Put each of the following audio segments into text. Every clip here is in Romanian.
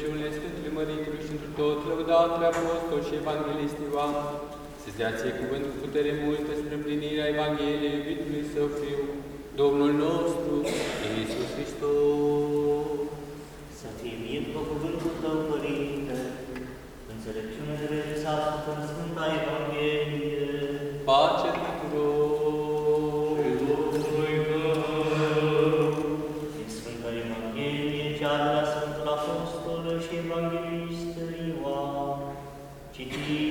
Dumnezeu pentru rugăciunile Sfântului Mărintului și într tot lăudatul Apostol și Evanghelist Ioan, să-ți dea ție cuvânt cu putere multă spre împlinirea Evangheliei iubitului Său Fiu, Domnul nostru, Iisus Hristos. Să fie mie după cuvântul Tău, Părinte, înțelepciune de realizată în Sfânta Evanghelie. Titi.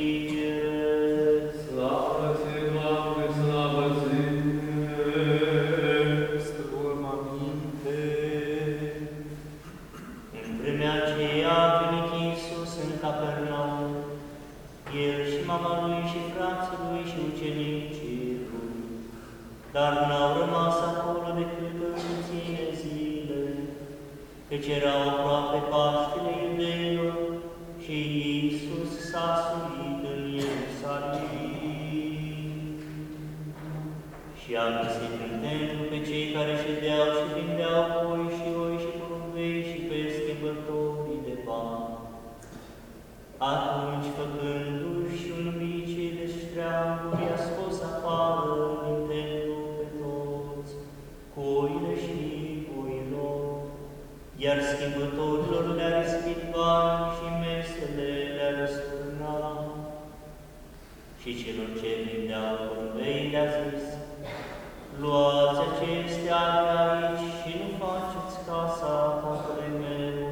Și a găsit în templu pe cei care ședeau și celor ce vindeau porumbei le-a zis, Luați acestea de aici și nu faceți casa tatălui meu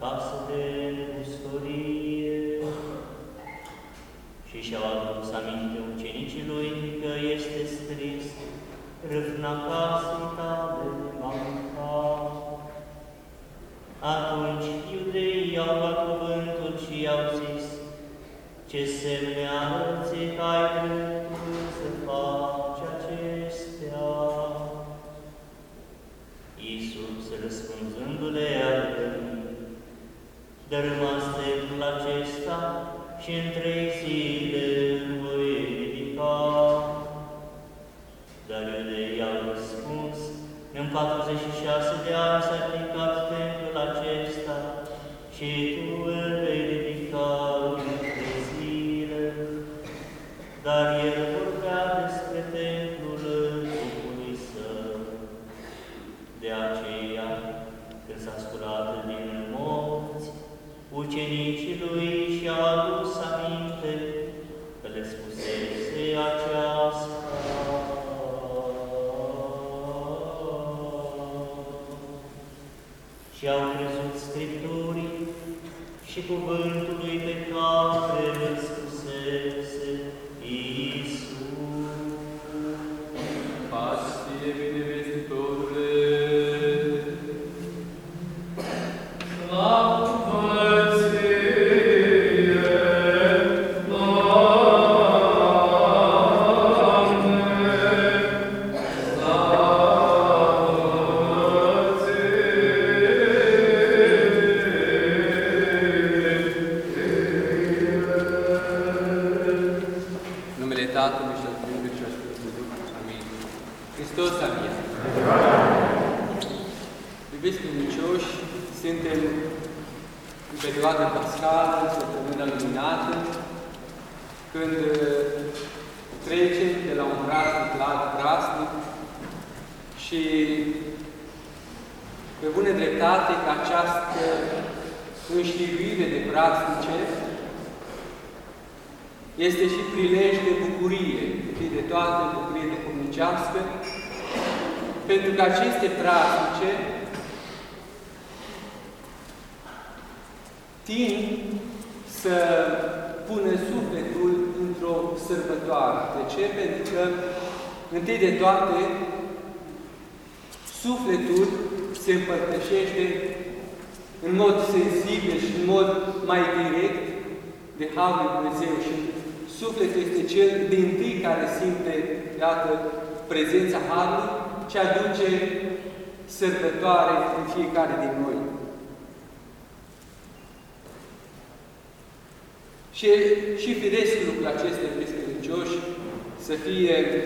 casă de negustorie. Și și-au adus aminte ucenicii lui că este scris, râvna casei tale va mânca. Atunci cisimle anıtı kaydın credincioși, suntem în perioada pascală, în săptămâna luminată, când uh, trecem de la un praznic la alt praznic și pe bună dreptate că această înștiruire de praznice este și prilej de bucurie, întâi de toate bucurie duhovnicească, pentru că aceste praznice tind să pună sufletul într-o sărbătoare. De ce? Pentru că, întâi de toate, sufletul se împărtășește în mod sensibil și în mod mai direct de Harul lui Dumnezeu și sufletul este cel din tâi care simte, iată, prezența Harului ce aduce sărbătoare în fiecare din noi. Și, și firesc lucrul acesta, iubiți credincioși, să fie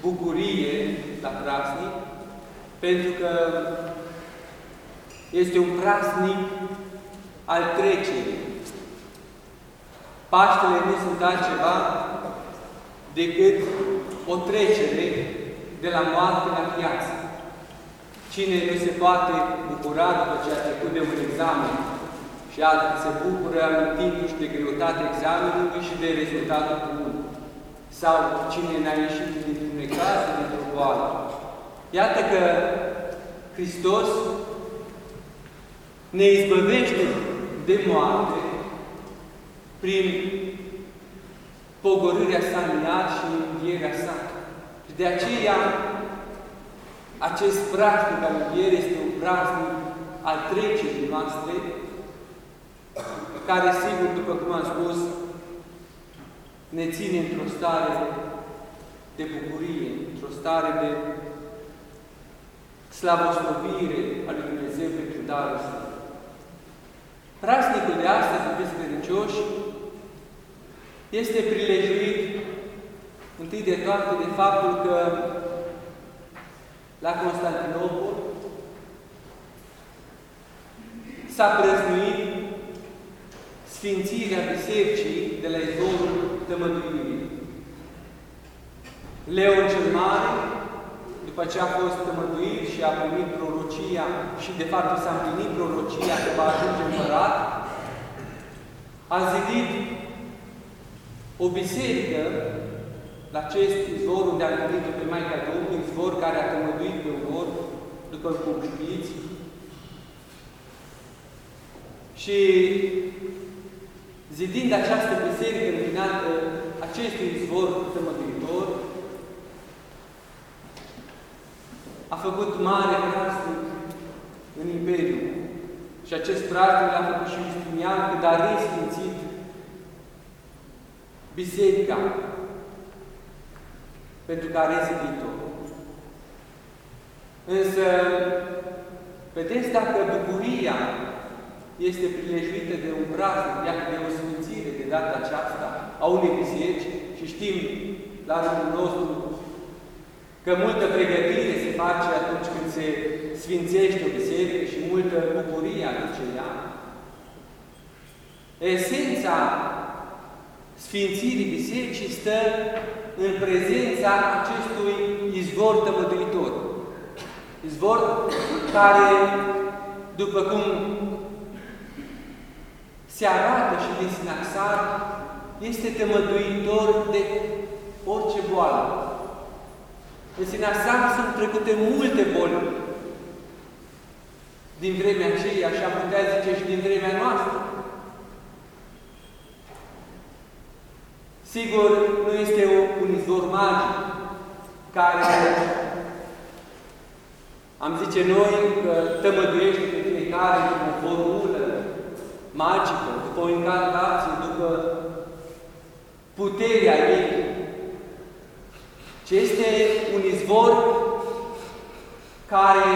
bucurie la praznic, pentru că Este un prasnic al trecerii. Paștele nu sunt altceva decât o trecere de la moarte la viață. Cine nu se poate bucura după ce a trecut de un examen și alții se bucură amintindu-și de greutatea examenului și de rezultatul bun. Sau cine n-a ieșit dintr-un necaz, dintr-o boală. Iată că Hristos ne izbăvește de moarte prin pogorârea sa în iad și învierea sa. Și de aceea, acest practic al învierii este un practic al trecerii noastre, care, sigur, după cum am spus, ne ține într-o stare de bucurie, într-o stare de slavostovire a lui Dumnezeu pentru darul său. Prasnicul de astăzi, iubiți credincioși, este prilejuit întâi de toate de faptul că la Constantinopol s-a prăznuit sfințirea bisericii de la izvorul tămăduirii. Leon cel Mare, după ce a fost tămăduit și a primit prorocia și de fapt s-a împlinit prorocia că va ajunge împărat, a zidit o biserică la acest izvor unde a întâlnit pe Maica Domnului, izvor care a tămăduit pe un or, după cum știți, și zidind această biserică înclinată acestui izvor tămăduitor, a făcut mare prasnic în Imperiu. Și acest prasnic l-a făcut și Justinian, cât a resfințit biserica pentru că a rezidit-o. Însă, vedeți dacă bucuria este prilejuită de un praznic, iată de o sfințire de data aceasta a unei biserici și știm la rândul nostru că multă pregătire se face atunci când se sfințește o biserică și multă bucurie aduce ea. Esența sfințirii bisericii stă în prezența acestui izvor tămăduitor. Izvor care, după cum se arată și din sinaxar, este tămăduitor de orice boală. În sinaxar sunt trecute multe boli din vremea aceea și am putea zice și din vremea noastră. Sigur, nu este un izvor magic care am zice noi că tămăduiește pe fiecare cu o formulă magică, după o incantație, după puterea ei, ci este un izvor care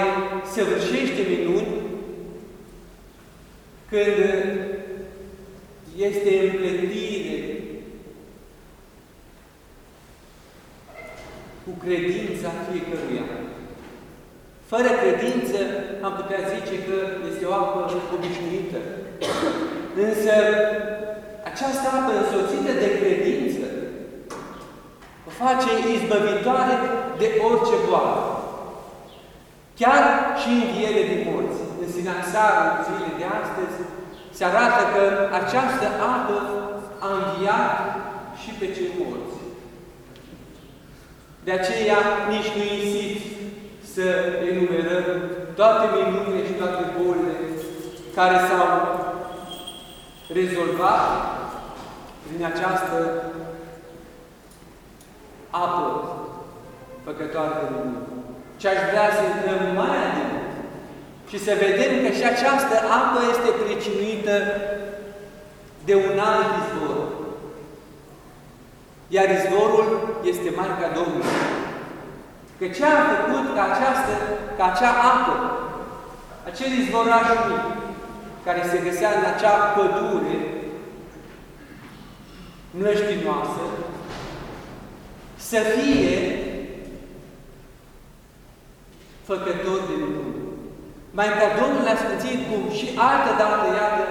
săvârșește minuni când este împletire cu credința fiecăruia. Fără credință am putea zice că este o apă obișnuită. Însă această apă însoțită de credință o face izbăvitoare de orice boală. Chiar și înviere din morți. În sinaxarul zilei de astăzi se arată că această apă a înviat și pe cei morți. De aceea nici nu insist să enumerăm toate minunile și toate bolile care s-au rezolvat prin această apă făcătoare de minuni. Ce aș vrea să intrăm mai adânc și să vedem că și această apă este pricinuită de un alt izvor. Iar izvorul este Maica Domnului. Că ce a făcut ca, această, ca acea apă, acel izvoraș mic, care se găsea în acea pădure mlăștinoasă, să fie făcător de minuni. Maica Domnului a sfințit cum și altă dată, iată,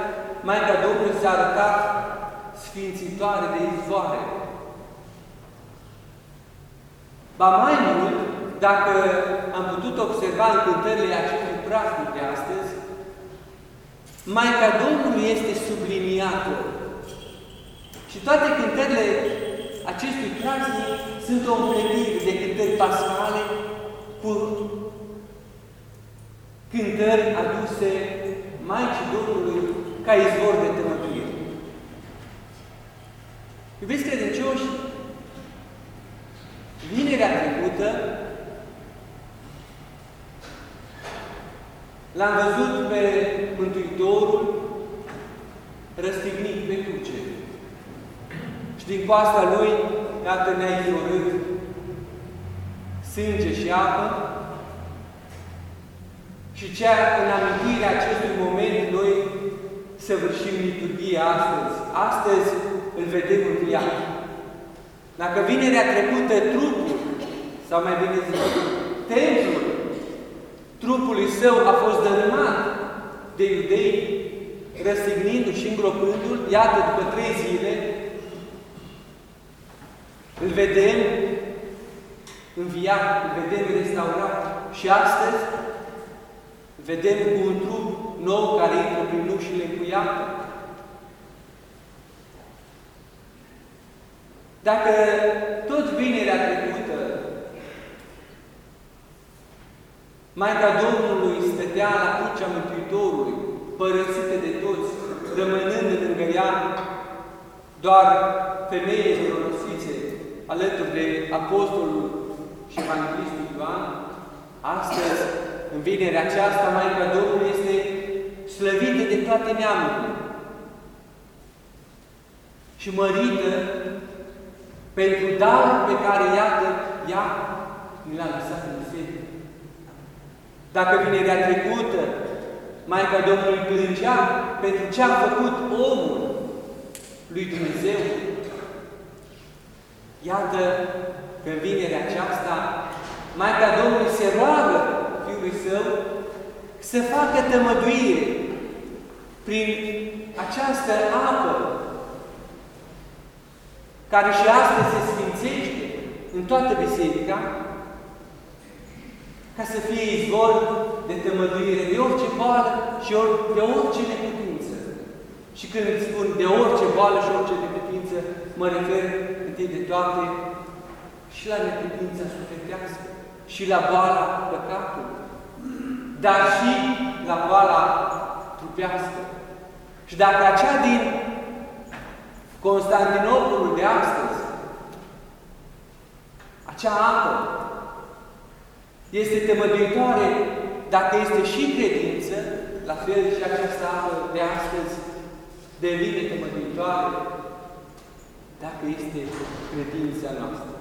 Maica Domnului s-a arătat sfințitoare de izvoare. Ba mai mult, dacă am putut observa în cântările acestui praznic de astăzi, Maica Domnului este subliniată. Și toate cântările acestui praznic sunt o împlinire de cântări pascale cu cântări aduse Maicii Domnului ca izvor de tămăduire. Iubiți credincioși, vinerea trecută l-am văzut pe Mântuitorul răstignit pe cruce. Și din coasta lui, iată, ne-a izvorât sânge și apă, și cea în amintirea acestui moment noi săvârșim liturghia astăzi. Astăzi îl vedem înviat. Dacă vinerea trecută trupul, sau mai bine zis, templul trupului său a fost dărâmat de iudei, răsignindu-și și îngropându-l, iată, după trei zile, îl vedem înviat, îl vedem restaurat. Și astăzi vedem cu un trup nou care intră prin ușile încuiate. Dacă tot vinerea trecută, Maica Domnului stătea la crucea Mântuitorului, părăsită de toți, rămânând lângă ea doar femeile zorosițe, alături de Apostolul și Evanghelistul Ioan, astăzi în vinerea aceasta, Maica Domnului este slăvită de toate neamurile și mărită pentru darul pe care, iată, ea mi l-a lăsat în biserică. Dacă vinerea trecută, Maica Domnului plângea pentru ce a făcut omul lui Dumnezeu, iată că în vinerea aceasta, Maica Domnului se roagă Fiului Său să facă tămăduire prin această apă care și astăzi se sfințește în toată biserica, ca să fie izvor de tămăduire de orice boală și de orice neputință. Și când spun de orice boală și orice neputință, mă refer întâi de toate și la neputința sufletească, și la boala păcatului, dar și la boala trupească. Și dacă acea din Constantinopolul de astăzi, acea apă, este temăduitoare, dacă este și credință, la fel și această apă de astăzi devine temăduitoare, dacă este credința noastră.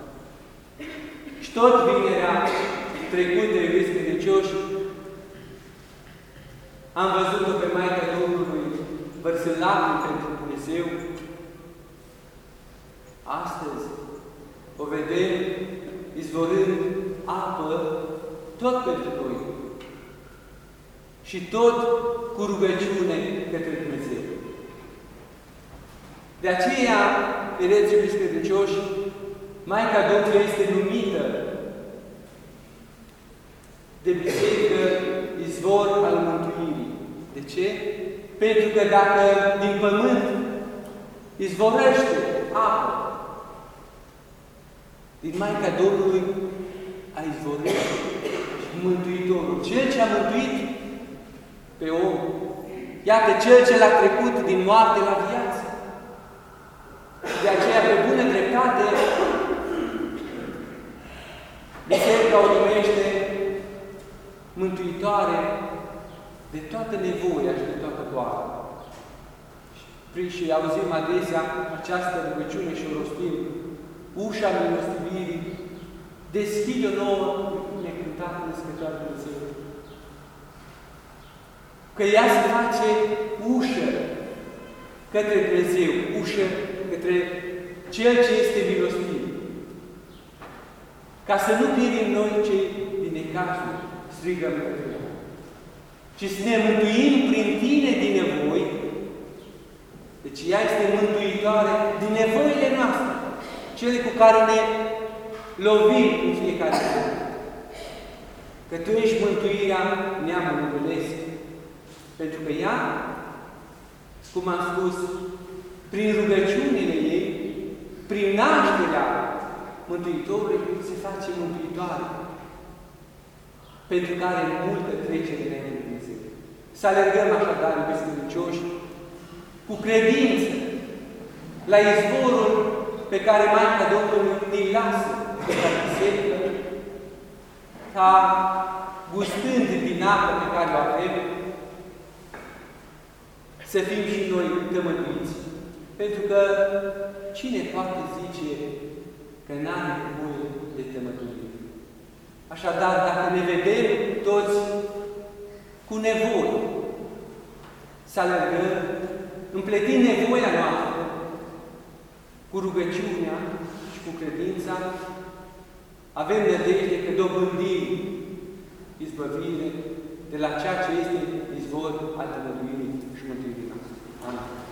Și tot vinerea trecută, iubiți credincioși, am văzut-o pe Maica Domnului vărsând lacrimi pentru Dumnezeu. Astăzi o vedem izvorând apă tot pentru noi și tot cu rugăciune către Dumnezeu. De aceea, vedeți, iubiți credincioși, Maica Domnului este numită de biserică izvor al mântuirii. De ce? Pentru că dacă din pământ izvorăște apă, din Maica Domnului a izvorât Mântuitorul, Cel ce a mântuit pe om. Iată, Cel ce l-a trecut din moarte la viață. De aceea, pe bună dreptate, Biserica o numește mântuitoare de toată nevoia și de toată boala. Și auzim adesea această rugăciune și o rostim. Ușa milostivirii deschide o nouă necântată născătoare Dumnezeu. Că ea se face ușă către Dumnezeu, ușă către Cel ce este milostiv. Ca să nu pierim noi cei din necazul, strigăm către El. ci să ne mântuim prin Tine din nevoi. Deci ea este mântuitoare din nevoile noastre, cele cu care ne lovim în fiecare zi. Că Tu ești mântuirea neamului românesc. Pentru că ea, cum am spus, prin rugăciunile ei, prin nașterea Mântuitorului, se face mântuitoare. Pentru care multă trecere înainte de Dumnezeu. Să alergăm așadar, iubiți credincioși, cu credință la izvorul pe care Maica Domnului ne lasă pe la biserică, ca gustând din apă pe care o avem, să fim și noi tămăduiți. Pentru că cine poate zice că n-are nevoie de tămăduire? Așadar, dacă ne vedem toți cu nevoie, să alergăm, împletind nevoia noastră cu rugăciunea și cu credința, avem nădejde că dobândim izbăvire de la ceea ce este izvor al tămăduirii și mântuirii noastre. Amin.